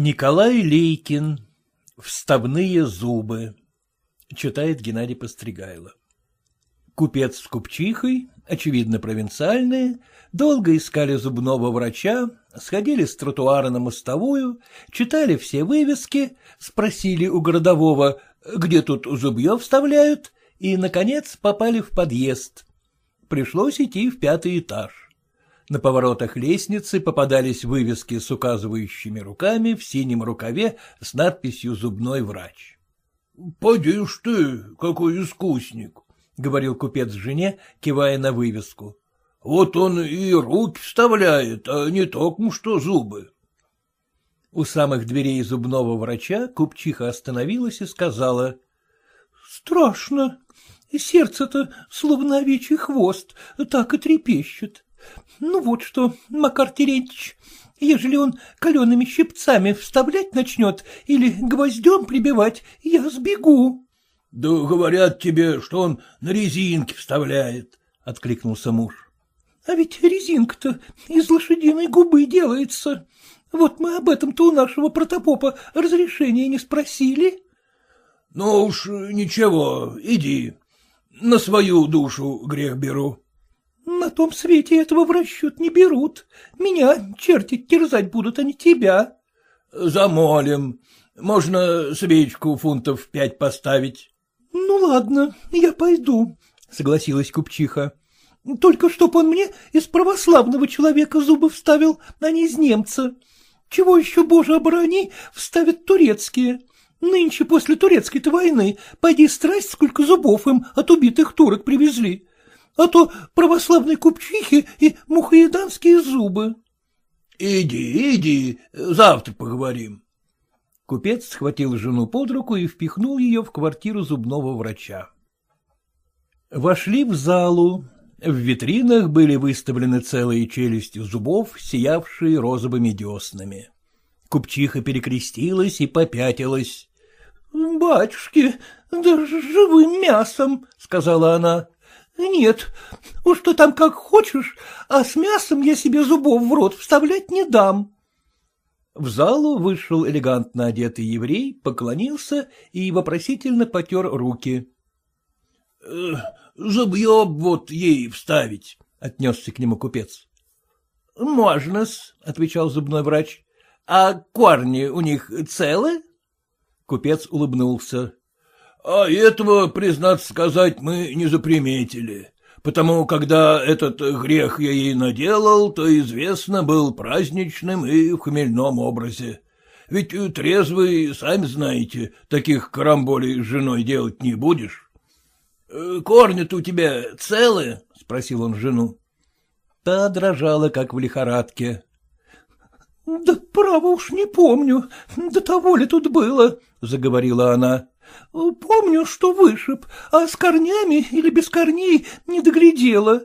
Николай Лейкин. Вставные зубы. Читает Геннадий Постригайло. Купец с купчихой, очевидно провинциальные, долго искали зубного врача, сходили с тротуара на мостовую, читали все вывески, спросили у городового, где тут зубье вставляют, и, наконец, попали в подъезд. Пришлось идти в пятый этаж. На поворотах лестницы попадались вывески с указывающими руками в синем рукаве с надписью «Зубной врач». — Поди ж ты, какой искусник, — говорил купец жене, кивая на вывеску. — Вот он и руки вставляет, а не только что зубы. У самых дверей зубного врача купчиха остановилась и сказала. — Страшно. Сердце-то, словно овечий хвост, так и трепещет. Ну вот что, Макар Терентьевич, ежели он калеными щипцами вставлять начнет или гвоздем прибивать, я сбегу. — Да говорят тебе, что он на резинке вставляет, — откликнулся муж. — А ведь резинка-то из лошадиной губы делается. Вот мы об этом-то у нашего протопопа разрешения не спросили. — Ну уж ничего, иди. На свою душу грех беру. На том свете этого в расчет не берут. Меня черти терзать будут, а не тебя. — Замолим. Можно свечку фунтов пять поставить. — Ну, ладно, я пойду, — согласилась купчиха. — Только чтоб он мне из православного человека зубы вставил, а не из немца. Чего еще, боже оборони, вставят турецкие? Нынче после турецкой-то войны, пойди страсть, сколько зубов им от убитых турок привезли а то православные купчихи и мухоеданские зубы. — Иди, иди, завтра поговорим. Купец схватил жену под руку и впихнул ее в квартиру зубного врача. Вошли в залу. В витринах были выставлены целые челюсти зубов, сиявшие розовыми деснами. Купчиха перекрестилась и попятилась. — Батюшки, да живым мясом, — сказала она. Нет, уж что там как хочешь, а с мясом я себе зубов в рот вставлять не дам. В залу вышел элегантно одетый еврей, поклонился и вопросительно потер руки. «Э, — Зубье вот ей вставить, — отнесся к нему купец. — Можно-с, — отвечал зубной врач. — А корни у них целы? Купец улыбнулся. А этого, признаться сказать, мы не заприметили, потому когда этот грех я ей наделал, то известно был праздничным и в хмельном образе. Ведь трезвый, сами знаете, таких карамболей с женой делать не будешь. «Э, — Корни-то у тебя целые? — спросил он жену. Та дрожала, как в лихорадке. — Да право уж не помню, до того ли тут было, — заговорила она. — Помню, что вышиб, а с корнями или без корней не доглядела.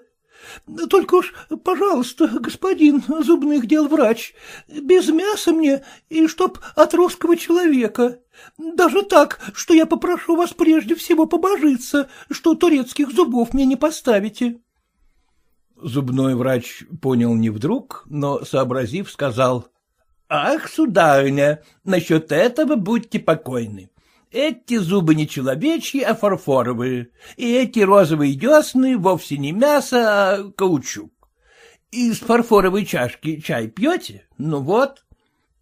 Только уж, пожалуйста, господин зубных дел врач, без мяса мне и чтоб от русского человека. Даже так, что я попрошу вас прежде всего побожиться, что турецких зубов мне не поставите. Зубной врач понял не вдруг, но, сообразив, сказал. — Ах, сударыня, насчет этого будьте покойны. Эти зубы не человечьи, а фарфоровые, и эти розовые десны вовсе не мясо, а каучук. Из фарфоровой чашки чай пьете? Ну вот.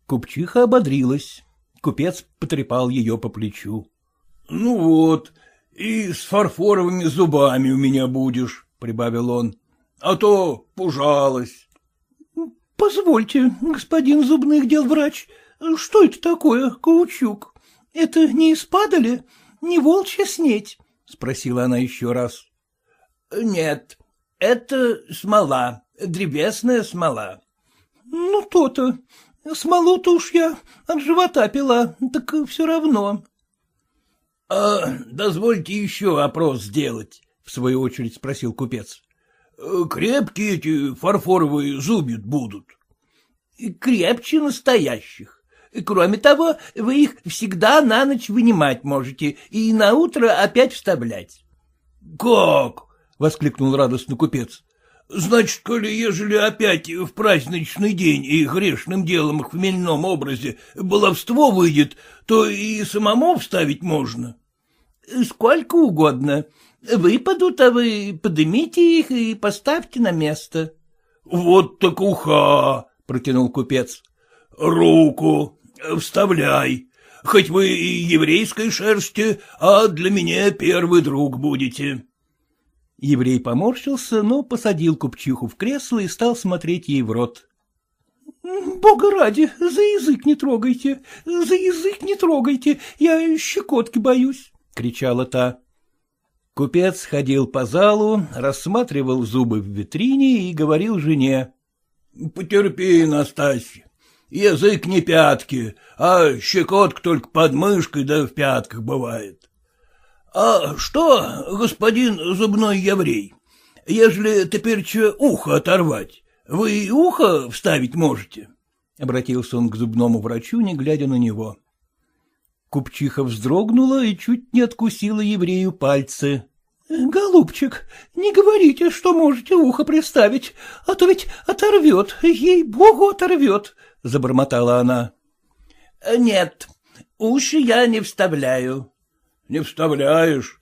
Купчиха ободрилась. Купец потрепал ее по плечу. — Ну вот, и с фарфоровыми зубами у меня будешь, — прибавил он, — а то пужалась. — Позвольте, господин зубных дел врач, что это такое, каучук? — Это не испадали? Не волчья снеть? — спросила она еще раз. — Нет, это смола, древесная смола. — Ну, то-то. Смолу-то уж я от живота пила, так все равно. — А дозвольте еще опрос сделать, — в свою очередь спросил купец. — Крепкие эти фарфоровые зубья будут. — Крепче настоящих. Кроме того, вы их всегда на ночь вынимать можете и на утро опять вставлять. — Как? — воскликнул радостно купец. — Значит, коли ежели опять в праздничный день и грешным делом в хмельном образе баловство выйдет, то и самому вставить можно? — Сколько угодно. Выпадут, а вы подымите их и поставьте на место. — Вот так уха! — протянул купец. — Руку вставляй. Хоть вы и еврейской шерсти, а для меня первый друг будете. Еврей поморщился, но посадил купчиху в кресло и стал смотреть ей в рот. — Бога ради, за язык не трогайте, за язык не трогайте, я щекотки боюсь, — кричала та. Купец ходил по залу, рассматривал зубы в витрине и говорил жене. — Потерпи, Настасья, язык не пятки, а щекотка только под мышкой да в пятках бывает. — А что, господин зубной еврей, ежели теперь ухо оторвать, вы ухо вставить можете? — обратился он к зубному врачу, не глядя на него. Купчиха вздрогнула и чуть не откусила еврею пальцы. — Голубчик, не говорите, что можете ухо приставить, а то ведь оторвет, ей-богу, оторвет, — забормотала она. — Нет, уши я не вставляю, не вставляешь.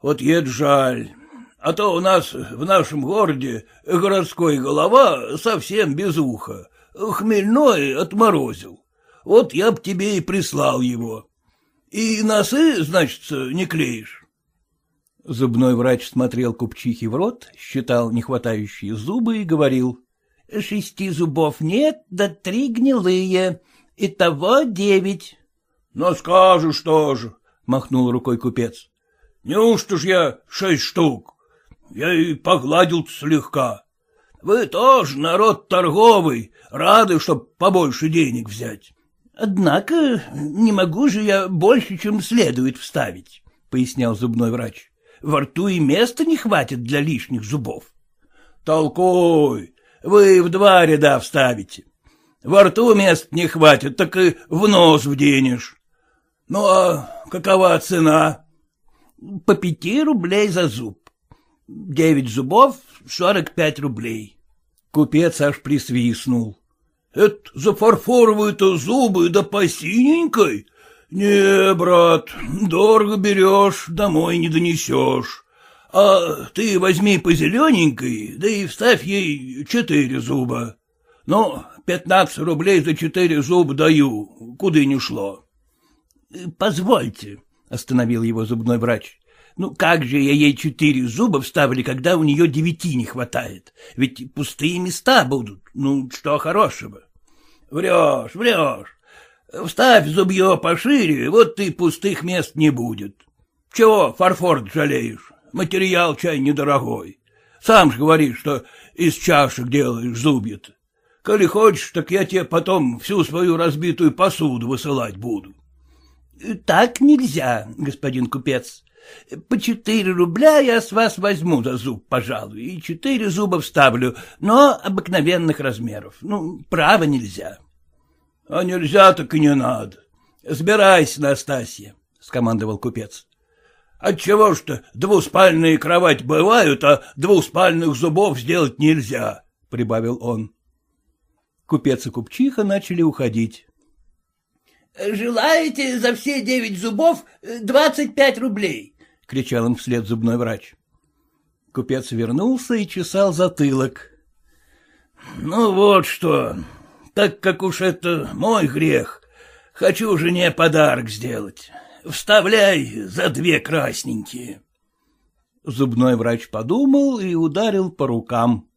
Вот ед жаль. А то у нас в нашем городе городской голова совсем без уха. Хмельной отморозил. Вот я б тебе и прислал его. И носы, значит, не клеишь. Зубной врач смотрел купчихи в рот, считал нехватающие зубы и говорил. — Шести зубов нет, да три гнилые. Итого девять. — Ну, скажешь тоже, — махнул рукой купец. — Неужто ж я шесть штук? Я и погладил слегка. Вы тоже народ торговый, рады, чтоб побольше денег взять. — Однако не могу же я больше, чем следует вставить, — пояснял зубной врач. — Во рту и места не хватит для лишних зубов. — Толкуй, вы в два ряда вставите. Во рту мест не хватит, так и в нос вденешь. Ну, а какова цена? — По пяти рублей за зуб. Девять зубов — сорок пять рублей. Купец аж присвистнул. — Это за фарфоровые-то зубы да по синенькой? Не, брат, дорого берешь, домой не донесешь. А ты возьми по зелененькой, да и вставь ей четыре зуба. Ну, пятнадцать рублей за четыре зуба даю, куда ни шло. — Позвольте, — остановил его зубной врач. — Ну как же я ей четыре зуба вставлю, когда у нее девяти не хватает? Ведь пустые места будут. Ну, что хорошего? — Врешь, врешь. Вставь зубье пошире, вот ты пустых мест не будет. Чего фарфор жалеешь? Материал чай недорогой. Сам же говоришь, что из чашек делаешь зубья-то. Коли хочешь, так я тебе потом всю свою разбитую посуду высылать буду. — Так нельзя, господин купец. По четыре рубля я с вас возьму за зуб, пожалуй, и четыре зуба вставлю, но обыкновенных размеров. Ну, право нельзя. — А нельзя, так и не надо. Сбирайся, Настасья, — скомандовал купец. — Отчего ж-то двуспальные кровать бывают, а двуспальных зубов сделать нельзя, — прибавил он. Купец и купчиха начали уходить. — Желаете за все девять зубов двадцать пять рублей? — кричал им вслед зубной врач. Купец вернулся и чесал затылок. — Ну вот что, так как уж это мой грех, хочу жене подарок сделать. Вставляй за две красненькие. Зубной врач подумал и ударил по рукам.